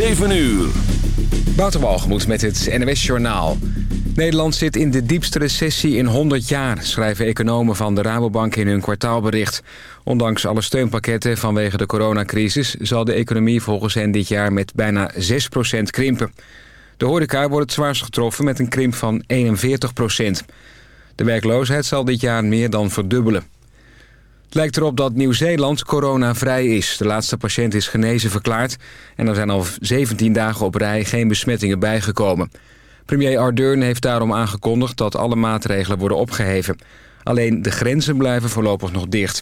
7 uur. Wouter met het NWS Journaal. Nederland zit in de diepste recessie in 100 jaar... schrijven economen van de Rabobank in hun kwartaalbericht. Ondanks alle steunpakketten vanwege de coronacrisis... zal de economie volgens hen dit jaar met bijna 6% krimpen. De horeca wordt het zwaarst getroffen met een krimp van 41% De werkloosheid zal dit jaar meer dan verdubbelen. Het lijkt erop dat Nieuw-Zeeland coronavrij is. De laatste patiënt is genezen verklaard... en er zijn al 17 dagen op rij geen besmettingen bijgekomen. Premier Ardern heeft daarom aangekondigd dat alle maatregelen worden opgeheven. Alleen de grenzen blijven voorlopig nog dicht.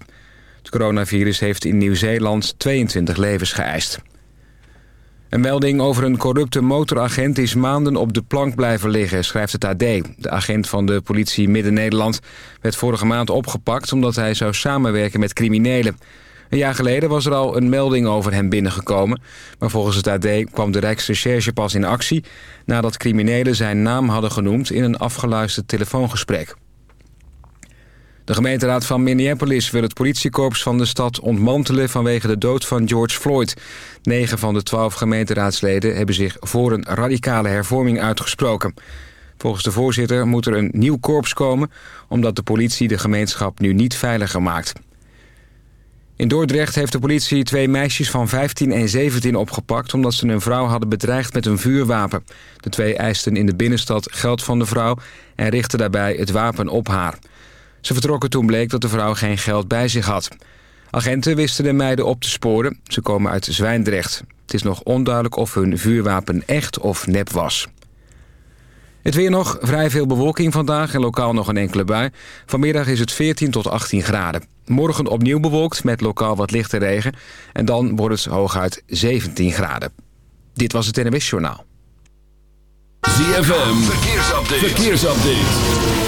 Het coronavirus heeft in Nieuw-Zeeland 22 levens geëist. Een melding over een corrupte motoragent is maanden op de plank blijven liggen, schrijft het AD. De agent van de politie Midden-Nederland werd vorige maand opgepakt... omdat hij zou samenwerken met criminelen. Een jaar geleden was er al een melding over hem binnengekomen. Maar volgens het AD kwam de Rijksrecherche pas in actie... nadat criminelen zijn naam hadden genoemd in een afgeluisterd telefoongesprek. De gemeenteraad van Minneapolis wil het politiekorps van de stad ontmantelen vanwege de dood van George Floyd. Negen van de twaalf gemeenteraadsleden hebben zich voor een radicale hervorming uitgesproken. Volgens de voorzitter moet er een nieuw korps komen... omdat de politie de gemeenschap nu niet veiliger maakt. In Dordrecht heeft de politie twee meisjes van 15 en 17 opgepakt... omdat ze een vrouw hadden bedreigd met een vuurwapen. De twee eisten in de binnenstad geld van de vrouw... en richtten daarbij het wapen op haar. Ze vertrokken toen bleek dat de vrouw geen geld bij zich had. Agenten wisten de meiden op te sporen. Ze komen uit Zwijndrecht. Het is nog onduidelijk of hun vuurwapen echt of nep was. Het weer nog, vrij veel bewolking vandaag en lokaal nog een enkele bui. Vanmiddag is het 14 tot 18 graden. Morgen opnieuw bewolkt met lokaal wat lichte regen. En dan wordt het hooguit 17 graden. Dit was het NWS Journaal. ZFM, verkeersupdate. verkeersupdate.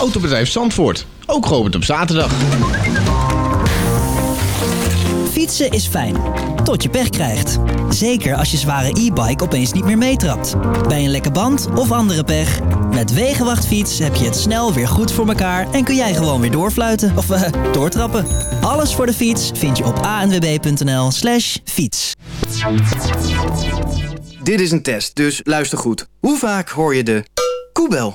Autobedrijf Zandvoort, ook geopend op zaterdag. Fietsen is fijn, tot je pech krijgt. Zeker als je zware e-bike opeens niet meer meetrapt. Bij een lekke band of andere pech. Met Wegenwachtfiets heb je het snel weer goed voor elkaar... en kun jij gewoon weer doorfluiten of uh, doortrappen. Alles voor de fiets vind je op anwb.nl slash fiets. Dit is een test, dus luister goed. Hoe vaak hoor je de koebel?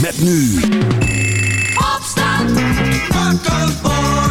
Met nu. Opstand. Wakker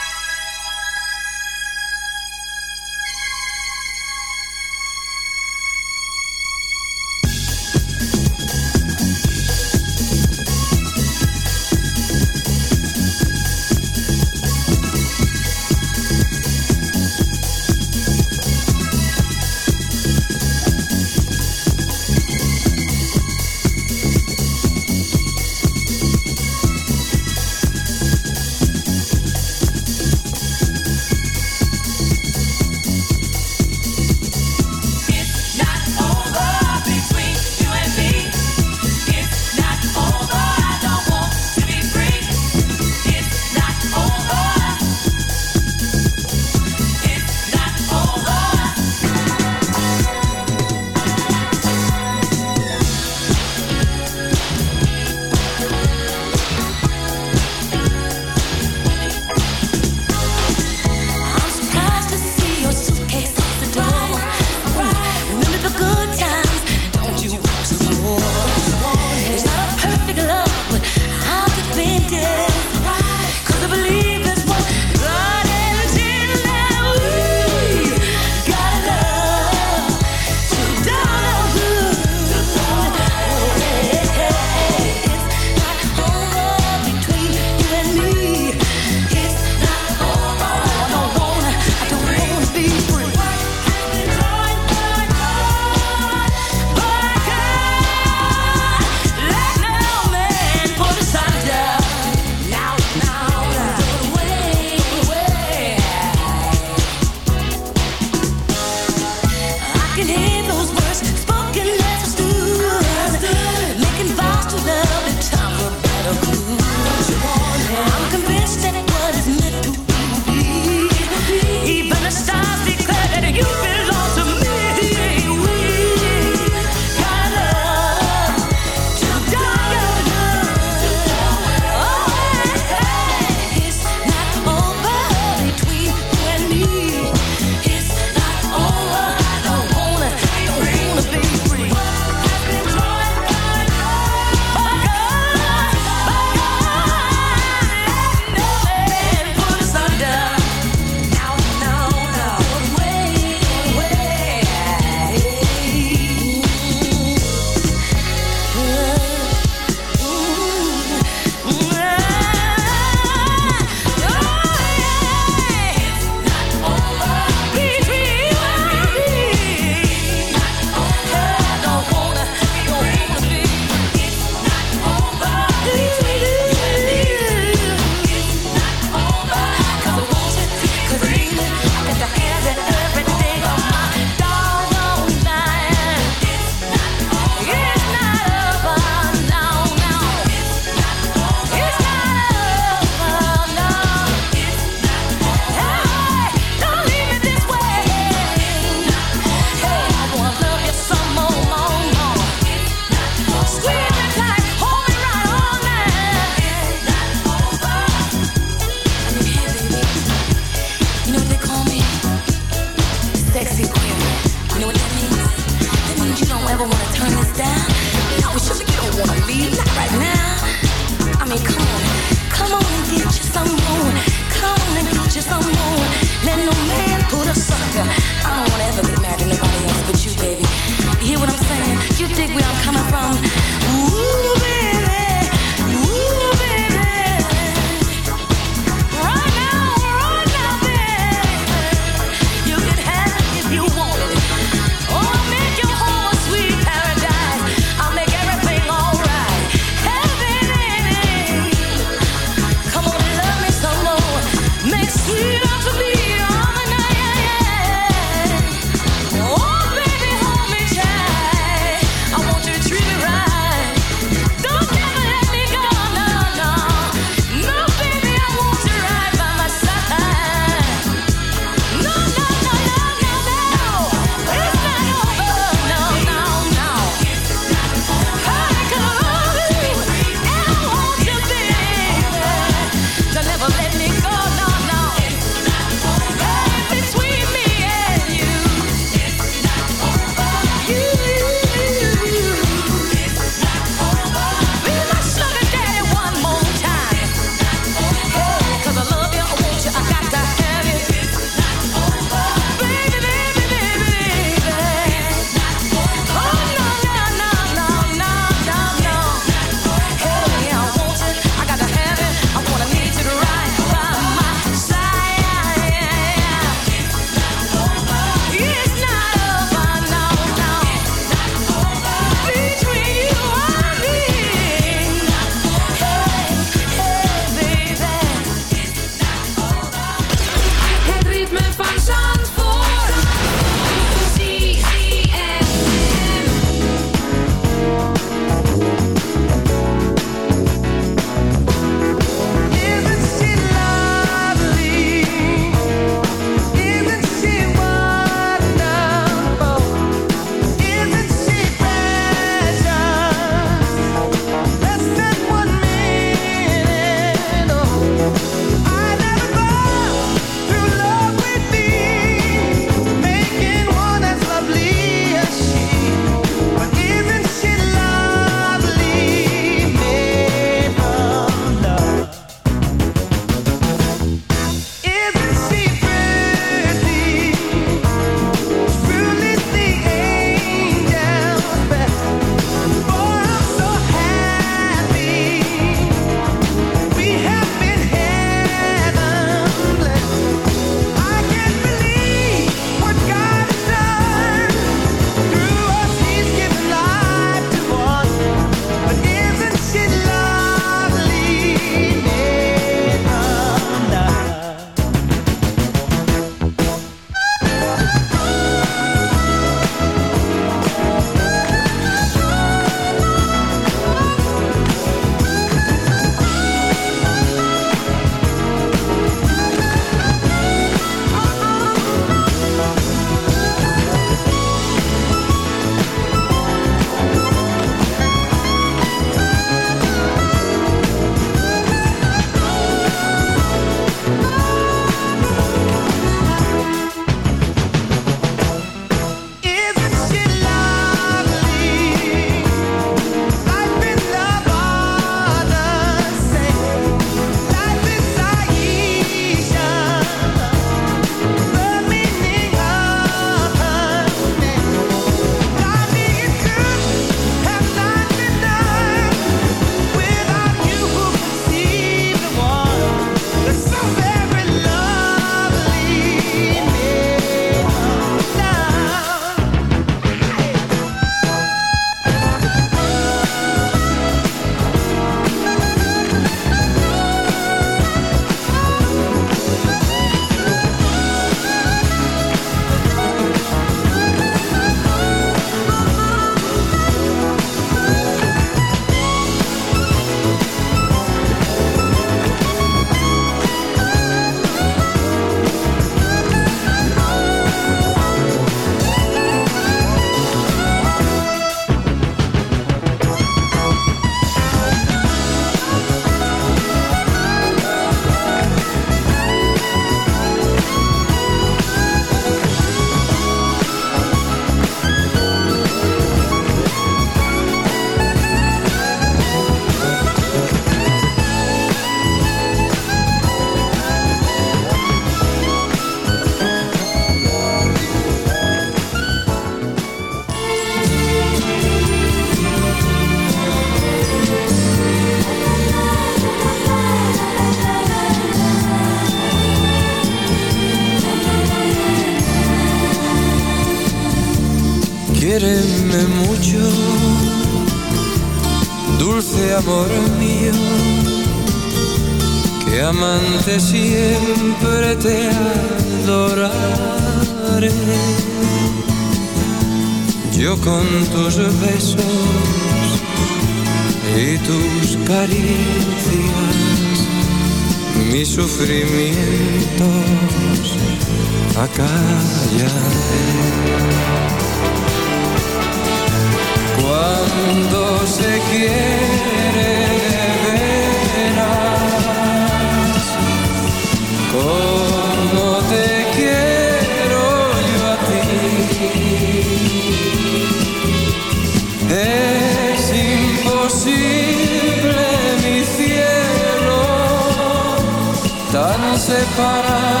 separar.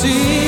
see